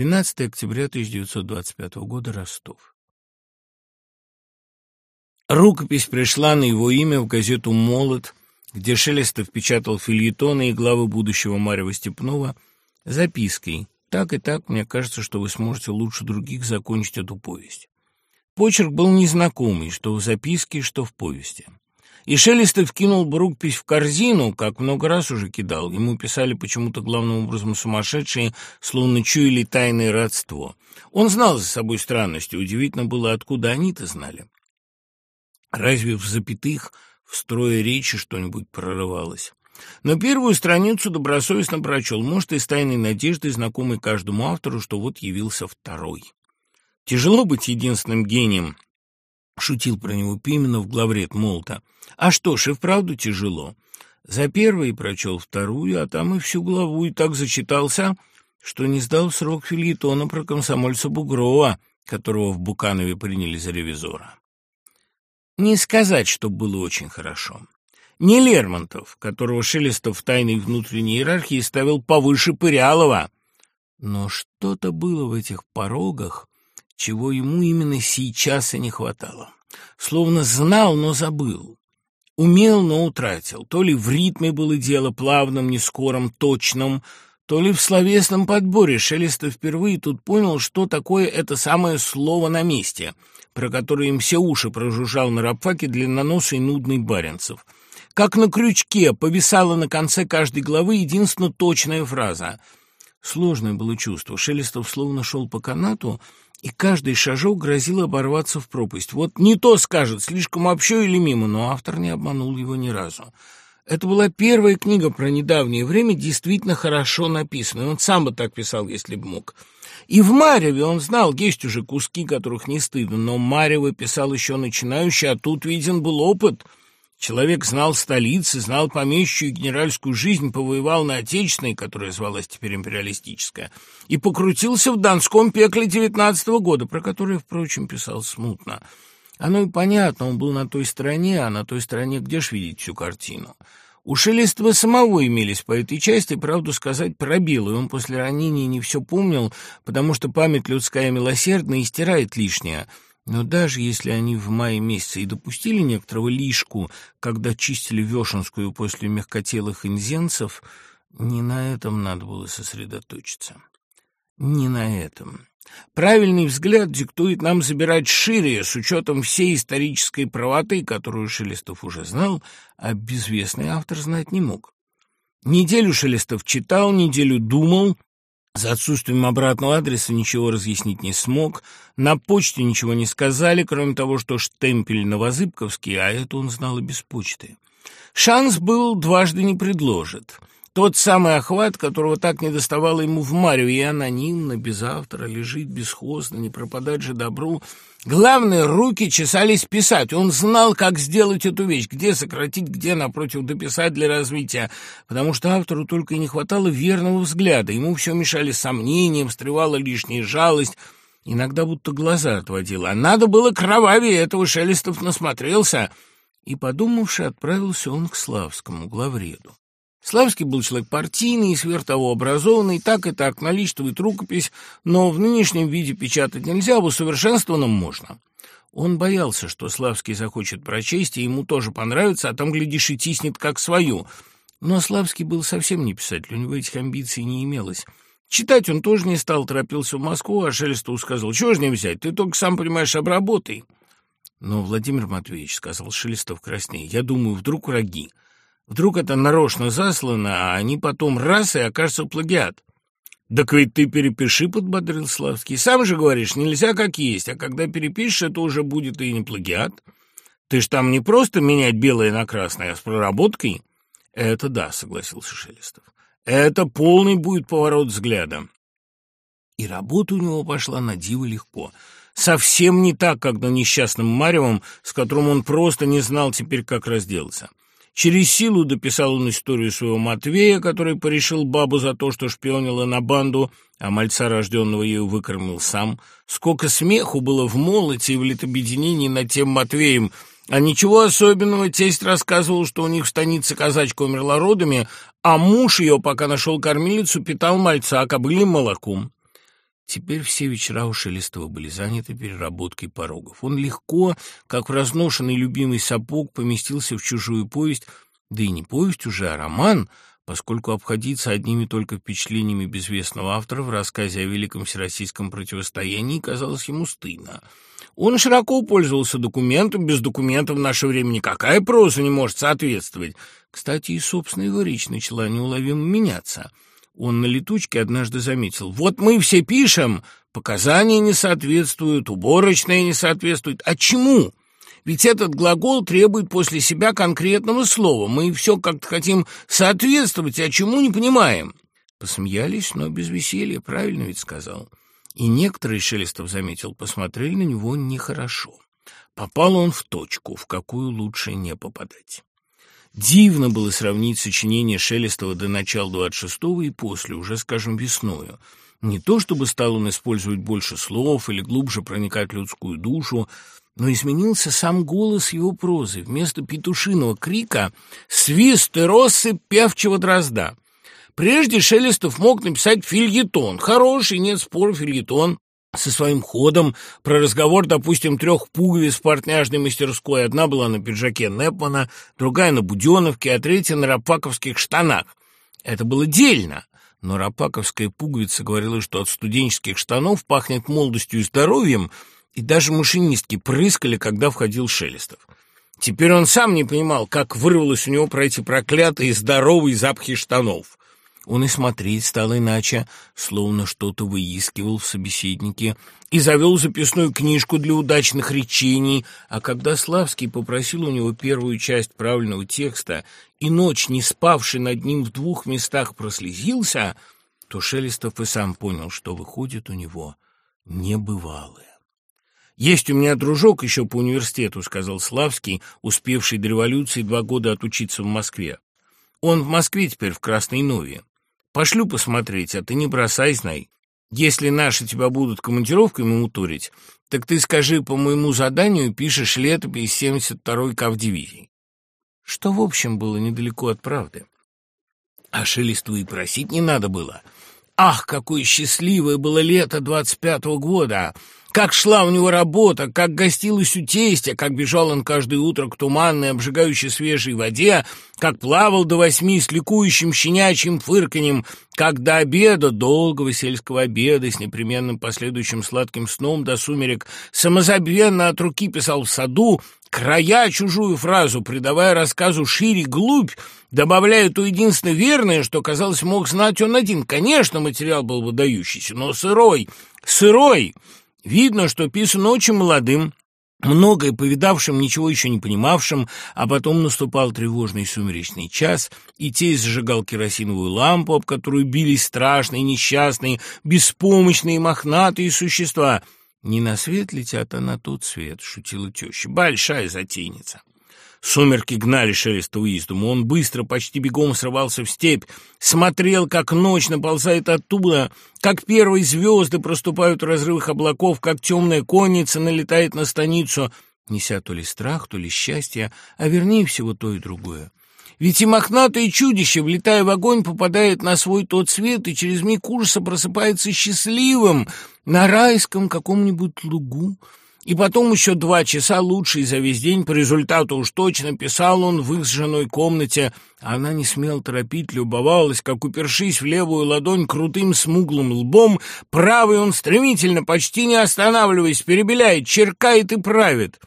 12 октября 1925 года, Ростов. Рукопись пришла на его имя в газету «Молот», где Шелестов печатал фильетоны и главы будущего Марьева Степнова запиской «Так и так, мне кажется, что вы сможете лучше других закончить эту повесть». Почерк был незнакомый, что в записке, что в повести. И Шелестов кинул бы рукопись в корзину, как много раз уже кидал. Ему писали почему-то главным образом сумасшедшие, словно чуяли тайное родство. Он знал за собой странности, удивительно было, откуда они-то знали. Разве в запятых, в строе речи что-нибудь прорывалось? Но первую страницу добросовестно прочел, может, и тайной надеждой, знакомой каждому автору, что вот явился второй. Тяжело быть единственным гением, шутил про него Пименов, главред Молта. А что ж, и вправду тяжело. За первой прочел вторую, а там и всю главу, и так зачитался, что не сдал срок фильетона про комсомольца Бугрова, которого в Буканове приняли за ревизора. Не сказать, что было очень хорошо. Не Лермонтов, которого Шелестов в тайной внутренней иерархии ставил повыше Пырялова. Но что-то было в этих порогах, чего ему именно сейчас и не хватало. Словно знал, но забыл. Умел, но утратил. То ли в ритме было дело плавным, нескором, точным, то ли в словесном подборе Шелестов впервые тут понял, что такое это самое слово на месте — про который им все уши прожужжал на рабфаке длинноносый нудный Баренцев. Как на крючке повисала на конце каждой главы единственно точная фраза. Сложное было чувство. Шелестов словно шел по канату, и каждый шажок грозил оборваться в пропасть. Вот не то скажет, слишком общо или мимо, но автор не обманул его ни разу. Это была первая книга про недавнее время, действительно хорошо написанная. Он сам бы так писал, если бы мог. И в Мареве он знал, есть уже куски, которых не стыдно, но Марева писал еще начинающий, а тут виден был опыт. Человек знал столицы, знал помещую и генеральскую жизнь, повоевал на отечественной, которая звалась теперь империалистическая, и покрутился в донском пекле девятнадцатого года, про которое, впрочем, писал смутно. Оно и понятно, он был на той стороне, а на той стороне где ж видеть всю картину? У Шелестова самого имелись по этой части, правду сказать, пробелы. Он после ранения не все помнил, потому что память людская милосердна и стирает лишнее. Но даже если они в мае месяце и допустили некоторого лишку, когда чистили Вешенскую после мягкотелых инзенцев, не на этом надо было сосредоточиться. Не на этом. Правильный взгляд диктует нам забирать шире, с учетом всей исторической правоты, которую Шелестов уже знал, а безвестный автор знать не мог. Неделю Шелестов читал, неделю думал, за отсутствием обратного адреса ничего разъяснить не смог, на почте ничего не сказали, кроме того, что штемпель новозыбковский, а это он знал и без почты. Шанс был дважды не предложит. Тот самый охват, которого так недоставало ему в Марию, и анонимно, без автора, лежит бесхозно, не пропадать же добру. Главное, руки чесались писать. Он знал, как сделать эту вещь, где сократить, где, напротив, дописать для развития, потому что автору только и не хватало верного взгляда. Ему все мешали сомнения, встревала лишняя жалость, иногда будто глаза отводила. А надо было кровавее, этого Шелестов насмотрелся. И, подумавши, отправился он к Славскому, главреду. Славский был человек партийный и сверх того образованный, так и так наличествует рукопись, но в нынешнем виде печатать нельзя, а в усовершенствованном можно. Он боялся, что Славский захочет прочесть, и ему тоже понравится, а там, глядишь, и тиснет как свою. Но Славский был совсем не писатель, у него этих амбиций не имелось. Читать он тоже не стал, торопился в Москву, а Шелестову сказал, чего же не взять, ты только, сам понимаешь, обработай. Но, Владимир Матвеевич, — сказал Шелестов краснее, — я думаю, вдруг враги. Вдруг это нарочно заслано, а они потом раз и окажется плагиат. «Так ведь ты перепиши», — подбодрил Славский. «Сам же говоришь, нельзя как есть, а когда перепишешь, это уже будет и не плагиат. Ты ж там не просто менять белое на красное, а с проработкой». «Это да», — согласился Шелестов. «Это полный будет поворот взгляда». И работа у него пошла на диво легко. Совсем не так, как на несчастном Маревом, с которым он просто не знал теперь, как разделаться. Через силу дописал он историю своего Матвея, который порешил бабу за то, что шпионила на банду, а мальца, рожденного ею, выкормил сам. Сколько смеху было в молоте и в летобеденении над тем Матвеем, а ничего особенного, тесть рассказывал, что у них в станице казачка умерла родами, а муж ее, пока нашел кормилицу, питал мальца кобыльным молоком. Теперь все вечера у Шелестова были заняты переработкой порогов. Он легко, как в разношенный любимый сапог, поместился в чужую повесть, да и не повесть уже, а роман, поскольку обходиться одними только впечатлениями безвестного автора в рассказе о великом всероссийском противостоянии казалось ему стыдно. Он широко пользовался документом, без документов в наше время никакая проза не может соответствовать. Кстати, и собственная его речь начала неуловимо меняться — он на летучке однажды заметил. «Вот мы все пишем, показания не соответствуют, уборочные не соответствуют. А чему? Ведь этот глагол требует после себя конкретного слова. Мы все как-то хотим соответствовать, а чему не понимаем». Посмеялись, но без веселья, правильно ведь сказал. И некоторые, Шелестов заметил, посмотрели на него нехорошо. Попал он в точку, в какую лучше не попадать. Дивно было сравнить сочинение Шелестова до начала 26-го и после, уже, скажем, весною. Не то чтобы стал он использовать больше слов или глубже проникать в людскую душу, но изменился сам голос его прозы. Вместо петушиного крика — свист и россыпь певчего дрозда. Прежде Шелестов мог написать фильетон. Хороший, нет спора, фильетон со своим ходом, про разговор, допустим, трех пуговиц в портняжной мастерской. Одна была на пиджаке Непмана, другая на Буденовке, а третья на рапаковских штанах. Это было дельно, но рапаковская пуговица говорила, что от студенческих штанов пахнет молодостью и здоровьем, и даже машинистки прыскали, когда входил Шелестов. Теперь он сам не понимал, как вырвалось у него про эти проклятые здоровые запахи штанов. Он и смотреть стал иначе, словно что-то выискивал в собеседнике, и завел записную книжку для удачных речений, а когда Славский попросил у него первую часть правильного текста, и ночь, не спавший над ним в двух местах, прослезился, то Шелестов и сам понял, что выходит у него небывалое. «Есть у меня дружок еще по университету», — сказал Славский, успевший до революции два года отучиться в Москве. «Он в Москве теперь, в Красной Нове. Пошлю посмотреть, а ты не бросай, знай. Если наши тебя будут командировками мутурить, так ты скажи, по моему заданию пишешь летопись 72-й кавдивизии. Что, в общем, было недалеко от правды. А Шелесту и просить не надо было. Ах, какое счастливое было лето 25-го года! Как шла у него работа, как гостилась у тестя, как бежал он каждое утро к туманной, обжигающей свежей воде, как плавал до восьми с ликующим щенячьим фырканьем, как до обеда, долгого сельского обеда, с непременным последующим сладким сном до сумерек, самозабвенно от руки писал в саду, края чужую фразу, придавая рассказу шире глубь, добавляя то единственное верное, что, казалось, мог знать он один. Конечно, материал был выдающийся, но сырой, сырой, Видно, что писан очень молодым, многое повидавшим, ничего еще не понимавшим, а потом наступал тревожный сумеречный час, и тесть зажигал керосиновую лампу, об которую бились страшные, несчастные, беспомощные, мохнатые существа. «Не на свет летят, а на тот свет», — шутила теща. «Большая затейница». Сумерки гнали Шелестова из дому. Он быстро, почти бегом срывался в степь, смотрел, как ночь наползает оттуда, как первые звезды проступают в разрывах облаков, как темная конница налетает на станицу, неся то ли страх, то ли счастье, а вернее всего то и другое. Ведь и мохнатое чудище, влетая в огонь, попадает на свой тот свет и через миг ужаса просыпается счастливым на райском каком-нибудь лугу, и потом еще два часа лучший за весь день, по результату уж точно, писал он в их с женой комнате. Она не смел торопить, любовалась, как, упершись в левую ладонь крутым смуглым лбом, правый он стремительно, почти не останавливаясь, перебеляет, черкает и правит.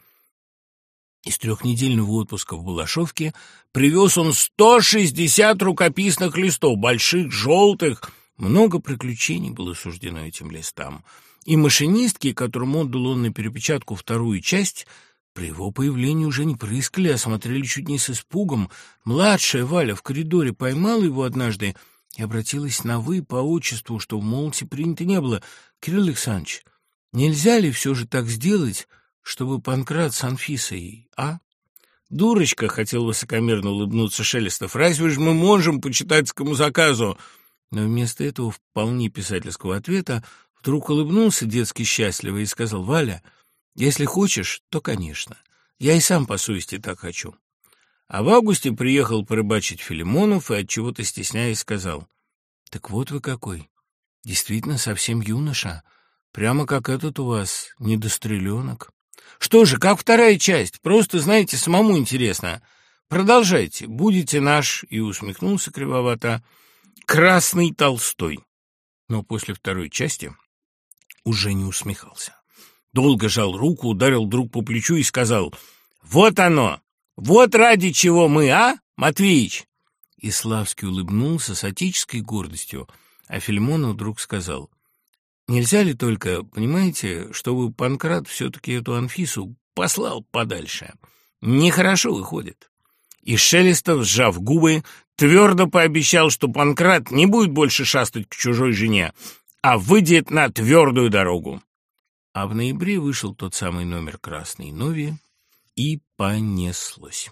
Из трехнедельного отпуска в Балашовке привез он сто шестьдесят рукописных листов, больших, желтых. Много приключений было суждено этим листам и машинистки, которым отдал он на перепечатку вторую часть, при его появлении уже не прыскали, а смотрели чуть не с испугом. Младшая Валя в коридоре поймала его однажды и обратилась на «вы» по отчеству, что в молоте принято не было. «Кирилл Александрович, нельзя ли все же так сделать, чтобы Панкрат с Анфисой, а?» «Дурочка!» — хотел высокомерно улыбнуться Шелестов. «Разве же мы можем по читательскому заказу?» Но вместо этого вполне писательского ответа Вдруг улыбнулся детски счастливо и сказал, «Валя, если хочешь, то, конечно. Я и сам по совести так хочу». А в августе приехал порыбачить Филимонов и от чего то стесняясь сказал, «Так вот вы какой. Действительно, совсем юноша. Прямо как этот у вас, недостреленок. Что же, как вторая часть? Просто, знаете, самому интересно. Продолжайте. Будете наш, и усмехнулся кривовато, красный Толстой. Но после второй части уже не усмехался. Долго жал руку, ударил друг по плечу и сказал, «Вот оно! Вот ради чего мы, а, Матвеич?» И Славский улыбнулся с отеческой гордостью, а Филимонов вдруг сказал, «Нельзя ли только, понимаете, чтобы Панкрат все-таки эту Анфису послал подальше? Нехорошо выходит». И Шелестов, сжав губы, твердо пообещал, что Панкрат не будет больше шастать к чужой жене, а выйдет на твердую дорогу. А в ноябре вышел тот самый номер «Красной Нови», и понеслось.